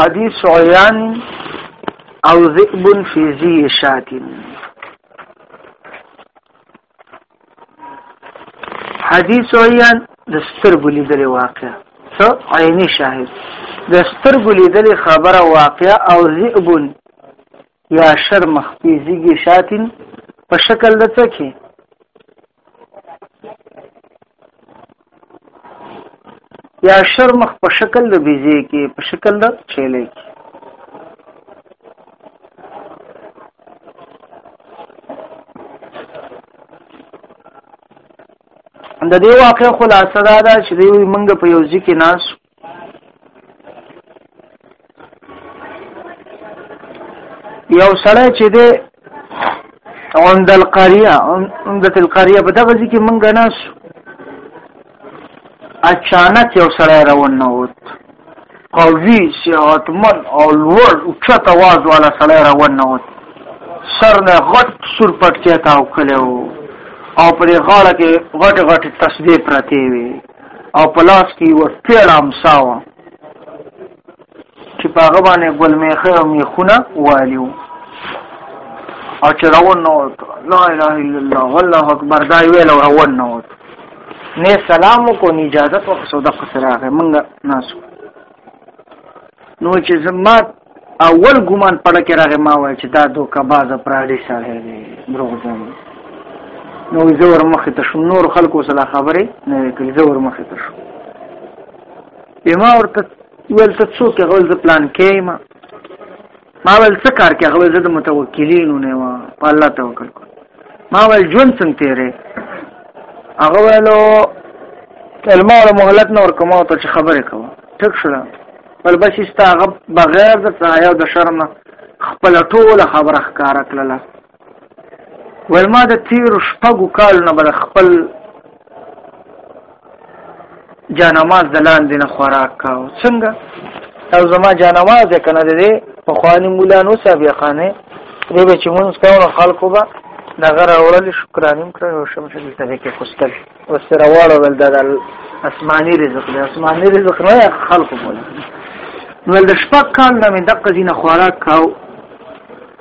حدیث عیان او ذئب فی ذی شاتین حدیث عیان د سترګو لیدل واقع څو عیني شاهد د سترګو لیدل خبره واقع او ذئب یا شر مخفیزیږي شاتین په شکل د څه کې یا شر مخ په شکل د بیزې کې په شکل د چیلې کې د دې واقع خلاصه دا ده چې دوی منګه په یو ځکه ناس یو سړی چې دی عند القريه عند القريه په دغه ځکه مونږ نه اچانک یو سړی روان نه ووت قوي صحتمن او لوړ اوچت اواز والا سړی روان نه ووت سر نه غټ سور پټ کې تاو کړو او پرې غاړه کې غټ غټ تسبیح پرتی وي او په لاس کې یو پیړه امسا وه چې په هغه باندې ګل میخه او میخونه والي وو او چې روان نه وت لا اله الا الله والله اکبر دا ویل او روان نه وت نه سلام کو نه اجازه تو صدق سره هغه مونږ ناسو نو چې زما اول ګمان پړه کې راغی ما وای چې دا دوکه بازه پراډي سره دی دروغجن نو زه ور مخې ته شوم نور خلکو سره خبرې نه کړې زه ور مخې ته شوم بما ورته ول ته څوک غول ز پلان کېما ما ول څه کار کې هغه زه د متوکلینو نه و په الله توکل کو ما ول ژوند څنګه تیرې هغه ولو کلمه ولا مهلت نور کوم او ته خبره کوم ټک شو بل بس استا هغه بغیر د سایه او د شرم خپل ټوله خبره ښکارا کړله ول ما د تیر شپږو کال نه بل خپل جانماز د لاندې نه خوراک کاو څنګه او زما جانماز کنه دې په خواني مولا نو سابقانه دې به چې مونږ کاو خلکو به دغه راوړل شکرانیم کړ او شمشه دې ته کې کوستل او سره واړو ول د اسماني رزق د اسماني رزق نه خلکو مولا ول د شپږ کال نه مې د قزینه خوراک کاو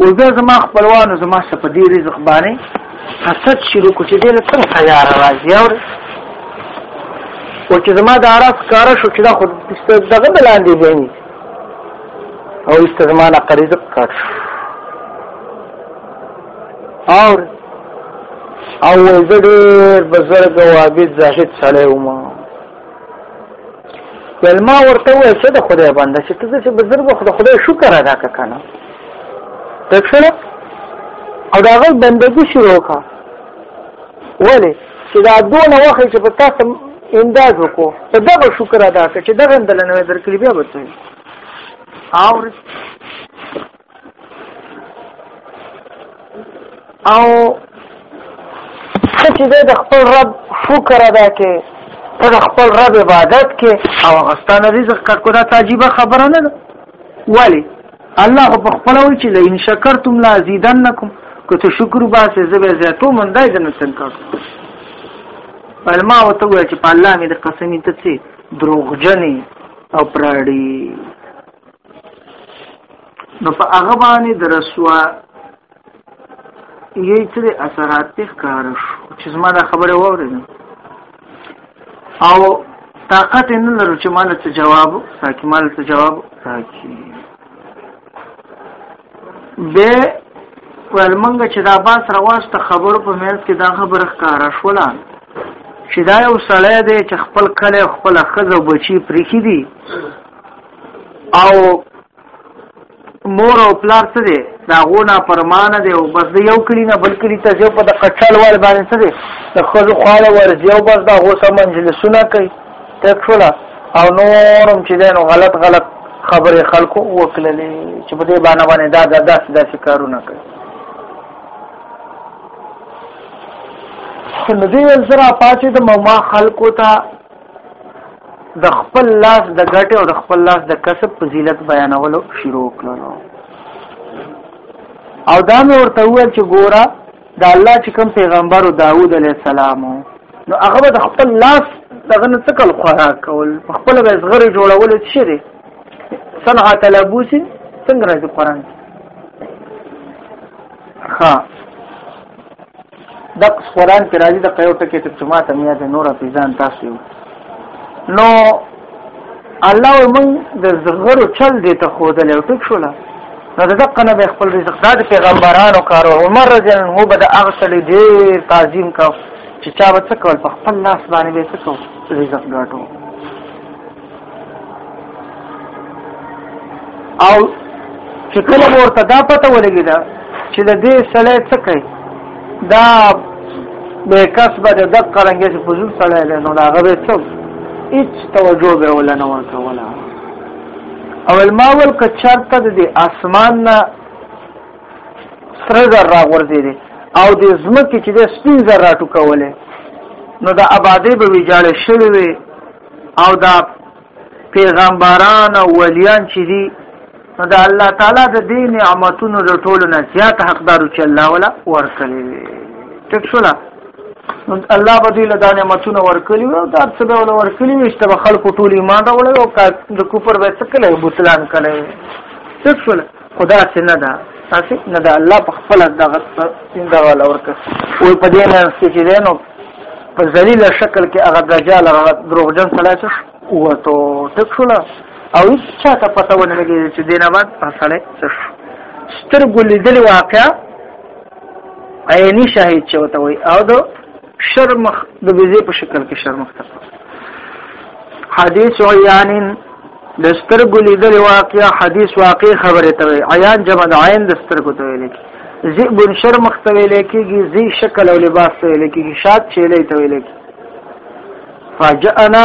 او بیا زما خپلوانو زما څخه په دې رزق باندې حسد شروع کړ چې دې له څنګه تیار راځي او او چې زما د عرب کار شو چې دا خو دغه بلاندې دی او استزمانه قریض کړ او او زه ډېر بزرګ او عابد زاهد سړی وم ول ما ورته وې چې د خدای بنده چې ته چې بزرګ خو د خدای شکر ادا کنه تښنه او دا غل بندګي شروع کا ولې چې دا دونه وخت چې په تاسو انداز وکړو ته دغه شکر ادا کړه چې دغه اندل نه درکړي بیا به څه اور او چې د خپل رب شکر ادا کې ته د خپل رب عبادت کې او غستان رزق کټ کو دا تعجبه خبره نه ده ولی الله په خپل وی چې لئن شکرتم لازیدنکم که ته شکر وباسې زه به زیاتو من دای جنت څنګه پلما وته وی چې په الله مې د قسمې ته څه دروغجنې او پراړي نو په هغه باندې د رسوا یې تر اثرات تخکار شو چې زما دا خبره وورېده او طاقت نه لرو چې مال ته جواب ساکي مال ته جواب ساکي به ول منګه چې دا باس رواست خبر په مېز کې دا خبره ښکارا شولا چې دا یو سړی دی چې خپل کله خپل خزه بچی پرېخي دي او مور او پلار څه دي دا غونه پرمانه دي او بس یو کلی نه بل کلی ته یو په د کټل وړ باندې څه دي د خزو خاله ورځي او بس دا غوسه منجلسونه کوي تکفله او نورم چې دین غلط غلط خبرې خلکو وکړلې چې په دې باندې باندې دا دا داسې داسې کارونه کوي نو دې سره پاتې د مما خلکو ته د خپل لاس د ګټه او د خپل لاس د کسب فضیلت بیانولو شروع کړو او دا مې ورته وویل چې ګوره د الله چې کوم پیغمبر داوود علیه السلام نو هغه د خپل لاس دغه نه څکل خوراک کول په خپل به زغره جوړول څه دي صنعت لبوس څنګه راځي قران ها د قرآن کې راځي د قیو ټکی ته چې ما ته میا د نور په ځان تاسو نو الله ومن د زغرو چل دې ته خودل او ټک شولا نو د دقه نه خپل رزق داد پیغمبرانو کارو عمر رضی الله عنه بد اغسل دې تعظیم کا چې چا وڅکول په خپل لاس باندې وڅکو رزق ګټو او چې کله ورته دا پته ولګی دا چې د دې سړی څه کوي دا به کسبه د دقه رنګه چې فزول سړی له نو هغه به څه هیڅ توجه به ولا نه ورته ولا او الماول کچرته د اسمان نه سره زر را غورځېدي او د ځمکې چې د سپین زر را ټوکولې نو د آبادې به ویجاړې شوې وي او دا پیغمبران او ولیان چې دي نو د الله تعالی د دې نعمتونو د ټولو نه زیات حقدارو چې الله ولا ورکړي ټیک شو نو الله به دې له دا نعمتونو ورکړي او دا څه به ولا ورکړي مشته به خلکو ټول ایمان راوړي او د کفر به څه کله بوتلان کړي ټیک شو خدا څه نه ده تاسو نه ده الله په خپل دغه څنګه ولا ورکه او په دې نه چې ده نو په ذلیل شکل کې هغه دجال هغه دروغجن سړی څه وته تکول او هیڅ چا ته پته ونه لګی چې دینه بعد سړی څه سترګو لیدل واقعا عیني شاهد چوته وي او دو شرمخ د بيزې په شکل کې شرمخ ته حدیث عیان د سترګو لیدل واقع حدیث واقع خبره ته عیان جمع د عین د سترګو ته ویل کی ذئب شرمخ ته ویل کیږي ذی شکل او لباس ته ویل کیږي شاد چیلې ته ویل کیږي فاجئنا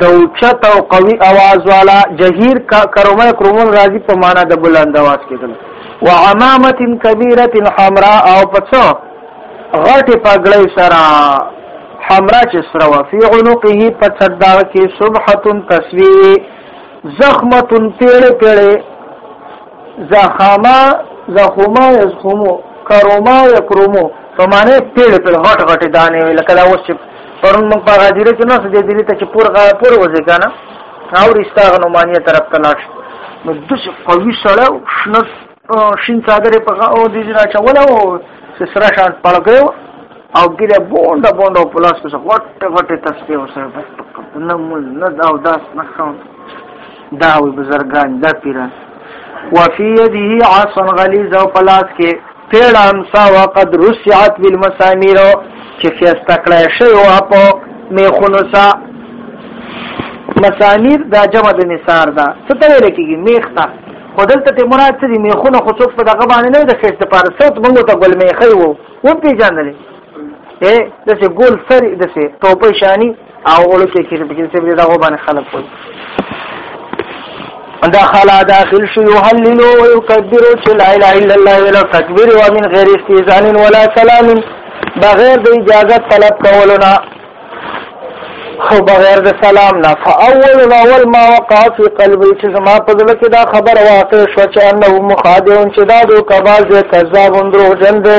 د اوچت او قوي اواز والا جهیر کرومه کرومون راځي په معنا د بلند اواز کېدل و عمامه کبیره حمراء او پڅو غټه پګړې سره حمراء چې سره و فی عنقه په صدا کې صبحه تسوی زخمه پیړې پیړې زخما زخما یزخمو کروما یکرومو په معنی پیړې پیړې غټ غټ دانې لکه دا اوس پرون موږ په غادیره کې نو څه دې دلی ته چې پور غا پور وځي کنه او رښتا غنومانیه طرف ته لاړ نو د څه قوي سره شنه شین صادره په او دې را چوله او سره شان پړګو او ګیره بونډه بونډه په لاس کې څه وټه وټه تسبیح وسره بس په نمول نه دا او داس نه کوم دا وي بزرګان دا پیران وفي يده عصا غليظ او پلاس کې پیړه امسا وقد رسعت بالمسامير چې فیستا کړای شي او په میخونو سا مسامير دا جمع د نثار دا څه ته ویل کېږي میخ ته خودلته ته مراد څه دي میخونه خو څوک په دغه باندې نه د خېست لپاره صوت موږ ته ګل میخي وو و پیژندلې اے دسه ګول سر دسه ټوپې شانی او ولکه کې په کې څه دا غو باندې خلک وي دخل داخل شو يهلل ويكبر چې لا اله الا الله ولا تكبير ومن غير استئذان ولا سلام بغیر د اجازه طلب کولو نه خو بغیر د سلام نه فاول اول ما وقع في قلبي چې زما په دل کې دا خبر واقع شو چې انه مخادعون چې دا دوه کباز کذاب اندرو جن دی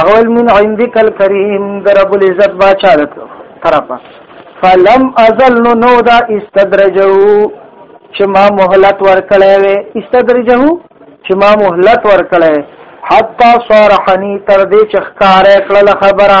اول من عندك الكريم درب العزت باچا د طرفه فلم ازل نو نو دا استدرجو چې ما مهلت ورکړې وې استدرجو چې ما مهلت ورکړې حتا صارحني تر دې چې ښکارې کړل خبره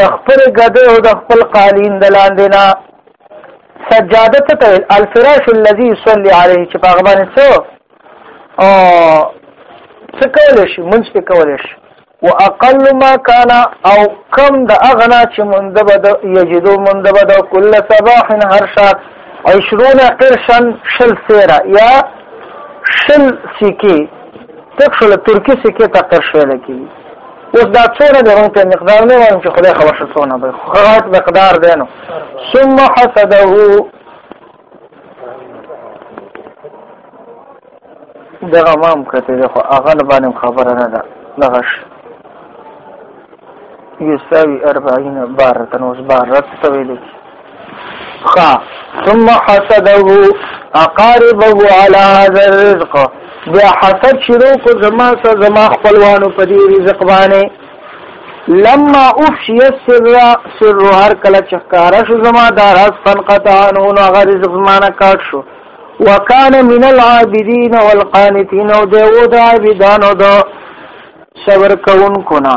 د خپل غده او د خپل قالین د لاندې نه سجاده ته ویل الفراش الذي يصلي عليه چې په غبان څو او څه کول شي مونږ په کول شي واقل ما كان او کم د اغنا چې مونږ بد یجدو مونږ بد کل صباح هر شات 20 قرشن شل سیرا یا شل سیکی تک شل ترکی سیکی تا قرش ویل کیږي اوس دا څونه دی مونږ ته مقدار نه وایم چې خدای خبر شو څونه به خاط مقدار دی نو ثم حسده دغه مام کته ده خو هغه باندې خبره نه ده دغه شي یساوی 40 بار تنوس بار رات څه ویل خا ثم حسده اقاربه على هذا الرزق بیا حسد شروع کو زما سره زما خپلوانو په دې رزق باندې لما افشي السر سر هر کله چکار شو زما دا راز فنقطع نو هغه رزق زمانه کاټ شو وکان من العابدین والقانتین او د عابدانو د صبر کوونکو نه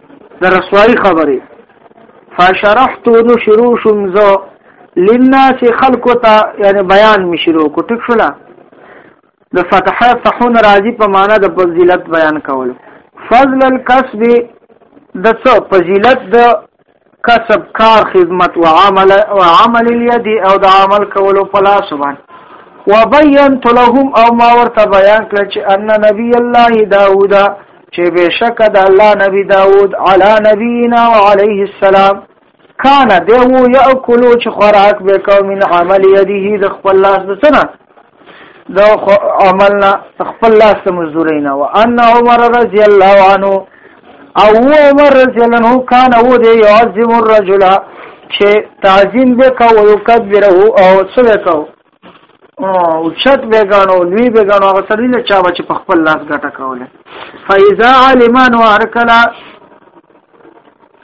د رسوایی خبره فشرحت نو شروع شم زه للناس خلق ته یعنی بیان می شروع کو ټک شولا د فتحه فتحون راضی په معنا د فضیلت بیان کول فضل الكسب د څو فضیلت د کسب کار خدمت و عمل و عمل اليد او د عمل کولو په لاس باندې وبينت لهم او ما ورته بیان کړ چې ان نبی الله داوود چې بشک د الله نبی داوود علی نبینا وعليه السلام کان دیو یاکلو چې خوراک به کو من عمل یده د خپل لاس د سنه دا عملنا خپل لاس ته مزدورینا وان عمر رضی الله عنه او عمر رضی الله عنه کان و دی يعظم الرجل چې تعظیم به کو او کبره او څه وکاو او چت بیگانو لوی بیگانو هغه سړی له چا بچ په خپل لاس ګټه کوله فاذا علمان وارکلا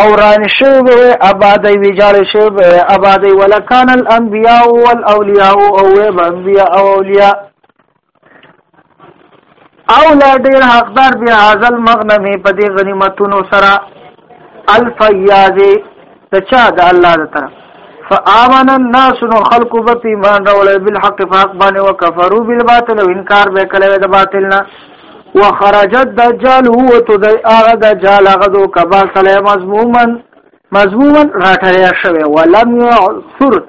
او ران شوی به وی ابادی ویجاړ شوی به وی ابادی ولکان الانبیاء والاولیاء او وی به انبیاء او اولیاء او لا ډیر حقدار به حاصل مغنمی په دې غنیمتونو سره الفیاض د چا د الله د طرف فآمن الناس نو خلق به ایمان راولې بالحق فحق باندې وکفروا بالباطل وانکار به کړي د باطل نه وخرجت دجال هو تو د هغه دجال هغه دو کبا سره مضمومن مضمومن راټریا شوی ولم يعثر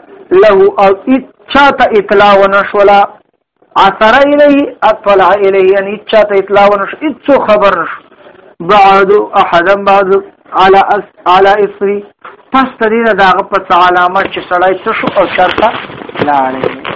له او چاته اطلاع ونشولا اثر الیه اطلع الیه یعنی چاته اطلاع ونشو هیڅ خبر نشو بعد احدا بعد على اس على اسري پس تدین داغه په علامه چې سړی څه شو او شرطه لاړې